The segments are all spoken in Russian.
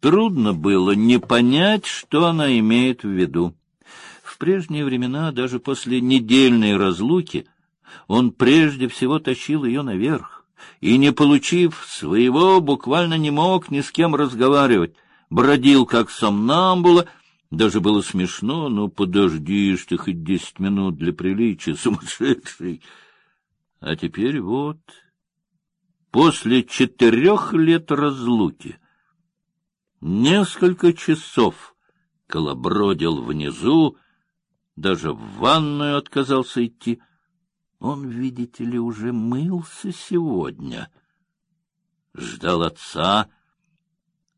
Трудно было не понять, что она имеет в виду. В прежние времена, даже после недельной разлуки, он прежде всего тащил ее наверх, и, не получив своего, буквально не мог ни с кем разговаривать, бродил как сомнамбула, даже было смешно, но подождишь ты хоть десять минут для приличия, сумасшедший. А теперь вот, после четырех лет разлуки, несколько часов колобродил внизу, даже в ванную отказался идти. Он, видите ли, уже мылся сегодня. Ждал отца,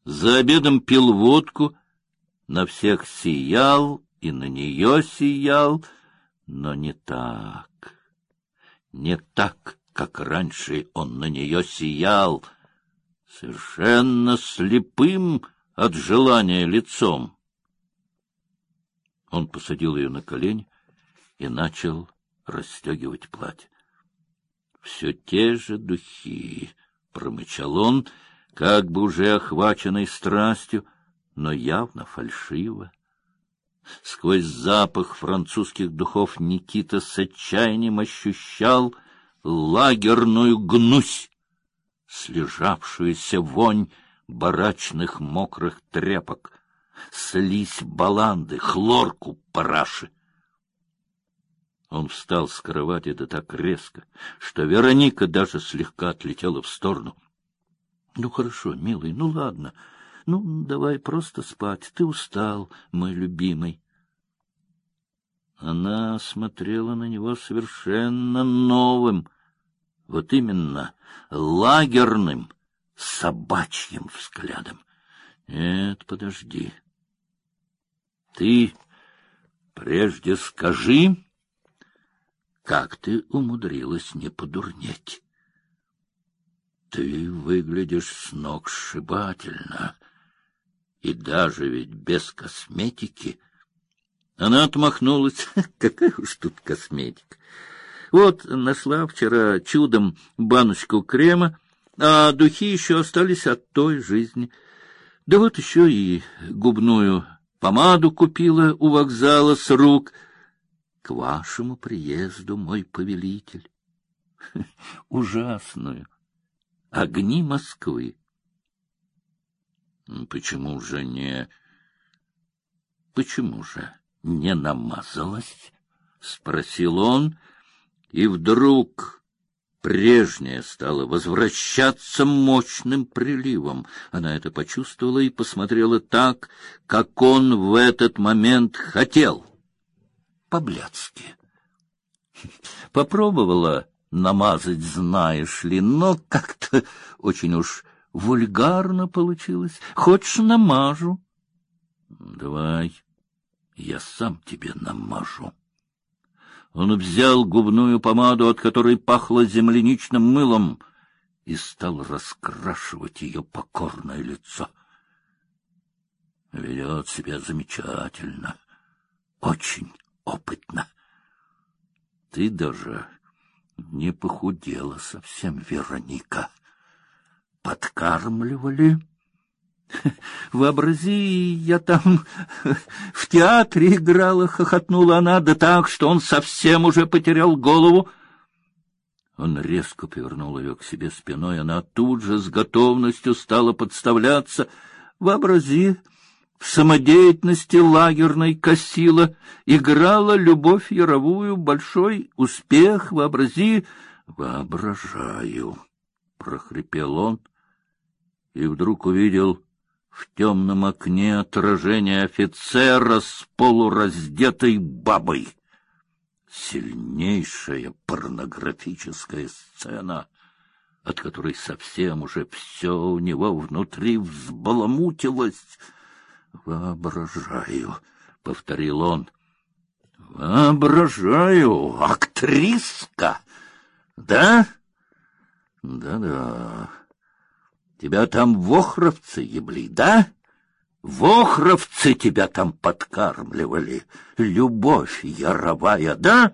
за обедом пил водку, на всех сиял и на нее сиял, но не так, не так, как раньше он на нее сиял, совершенно слепым от желания лицом. Он посадил ее на колени и начал расстегивать платье. Все те же духи, промычал он, как бы уже охваченный страстью, но явно фальшиво. Сквозь запах французских духов Никита с отчаянием ощущал лагерную гнусь, слежавшуюся вонь барачных мокрых тряпок, слизь баланды, хлорку параши. Он встал с кровати да так резко, что Вероника даже слегка отлетела в сторону. — Ну, хорошо, милый, ну, ладно. Ну, давай просто спать. Ты устал, мой любимый. Она смотрела на него совершенно новым, вот именно лагерным, собачьим взглядом. Нет, подожди. Ты прежде скажи, как ты умудрилась не подурнеть? Ты выглядишь с ног сшибательно, и даже ведь без косметики. Она отмахнулась. Какая уж тут косметика. Вот нашла вчера чудом баночку крема, а духи еще остались от той жизни. Да вот еще и губную помаду купила у вокзала с рук — к вашему приезду, мой повелитель. Ужасную. Огни Москвы. Почему же не... Почему же не намазалась? Спросил он, и вдруг прежнее стало возвращаться мощным приливом. Она это почувствовала и посмотрела так, как он в этот момент хотел — по-блядски. Попробовала намазать, знаешь ли, но как-то очень уж вульгарно получилось. Хочешь, намажу? Давай, я сам тебе намажу. Он взял губную помаду, от которой пахло земляничным мылом, и стал раскрашивать ее покорное лицо. Ведет себя замечательно, очень опытно. Ты даже не похудела совсем, Вероника. Подкармливали? Вообрази, я там в театре играла, хохотнула она, да так, что он совсем уже потерял голову. Он резко повернул ее к себе спиной, она тут же с готовностью стала подставляться. Вообрази, в самодеятельности лагерной косила, играла любовь яровую, большой успех, вообрази, воображаю, прохрипел он и вдруг увидел в темном окне отражение офицера с полураздетой бабой. Сильнейшая порнографическая сцена, от которой совсем уже все у него внутри взбаламутилось. Воображаю, повторил он. Воображаю, актриска. Да? Да-да. Тебя там вохровцы ебли, да? Вохровцы тебя там подкармливали. Любовь яровая, да?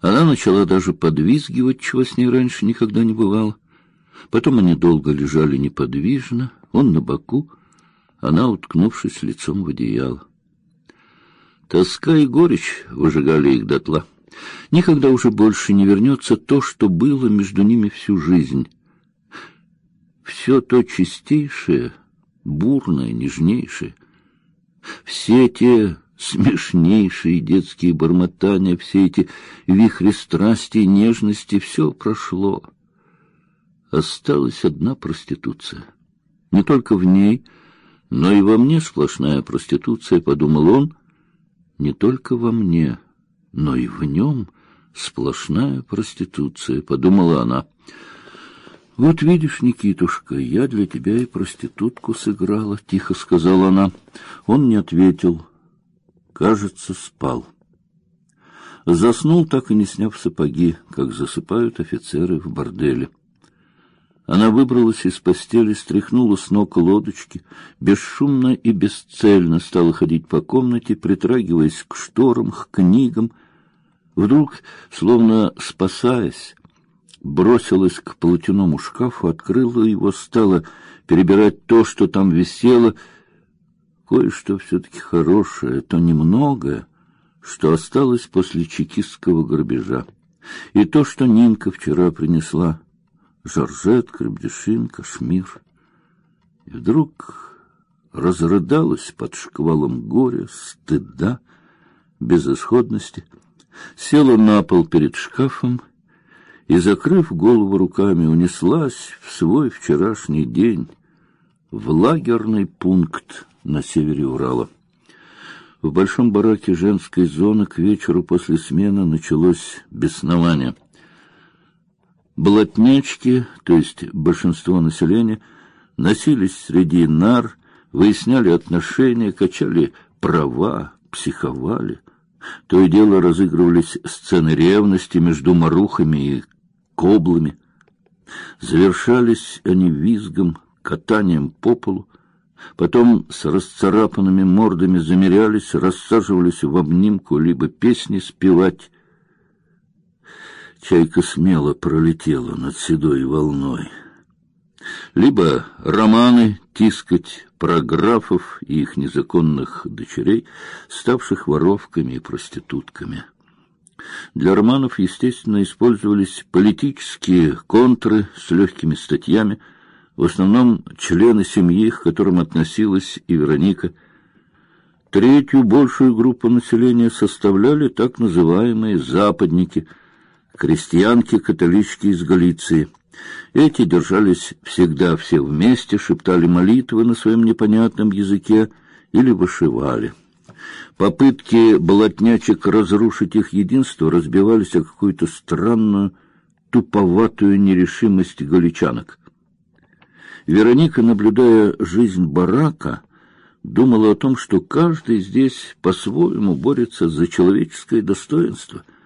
Она начала даже подвизгивать, чего с ней раньше никогда не бывало. Потом они долго лежали неподвижно, Он на боку, она уткнувшись лицом в одеяло. Тоска и горечь выжигали их дотла. Никогда уже больше не вернется то, что было между ними всю жизнь. Все то чистейшее, бурное, нежнейшее, все те смешнейшие детские бормотания, все эти вихри страсти и нежности, все прошло. Осталась одна проституция. Не только в ней, но и во мне сплошная проституция, подумал он. Не только во мне, но и в нем сплошная проституция, подумала она. Вот видишь, Никитушка, я для тебя и проститутку сыграла, тихо сказала она. Он не ответил. Кажется, спал. Заснул, так и не сняв сапоги, как засыпают офицеры в борделе. Она выбралась из постели, стряхнула с ног лодочки, бесшумно и бесцельно стала ходить по комнате, притрагиваясь к шторам, к книгам. Вдруг, словно спасаясь, бросилась к полотеному шкафу, открыла его, стала перебирать то, что там висело, кое-что все-таки хорошее, то немногое, что осталось после чекистского грабежа, и то, что Нинка вчера принесла — Жоржет, Крепдешин, Кашмир. И вдруг разрыдалась под шквалом горя, стыда, безысходности, села на пол перед шкафом и, закрыв голову руками, унеслась в свой вчерашний день в лагерный пункт на севере Урала. В большом бараке женской зоны к вечеру после смены началось беснование — Блатнячки, то есть большинство населения, носились среди нар, выясняли отношения, качали права, психовали. То и дело разыгрывались сцены ревности между марухами и коблами. Завершались они визгом, катанием по полу, потом с расцарапанными мордами замерялись, рассаживались в обнимку либо песни спевать, чайка смело пролетела над седой волной. Либо романы тискать про графов и их незаконных дочерей, ставших воровками и проститутками. Для романов, естественно, использовались политические контры с легкими статьями, в основном члены семьи, к которым относилась и Вероника. Третью большую группу населения составляли так называемые западники – крестьянки-католички из Галиции. Эти держались всегда все вместе, шептали молитвы на своем непонятном языке или вышивали. Попытки болотнячек разрушить их единство разбивались о какую-то странную, туповатую нерешимость галичанок. Вероника, наблюдая жизнь барака, думала о том, что каждый здесь по-своему борется за человеческое достоинство —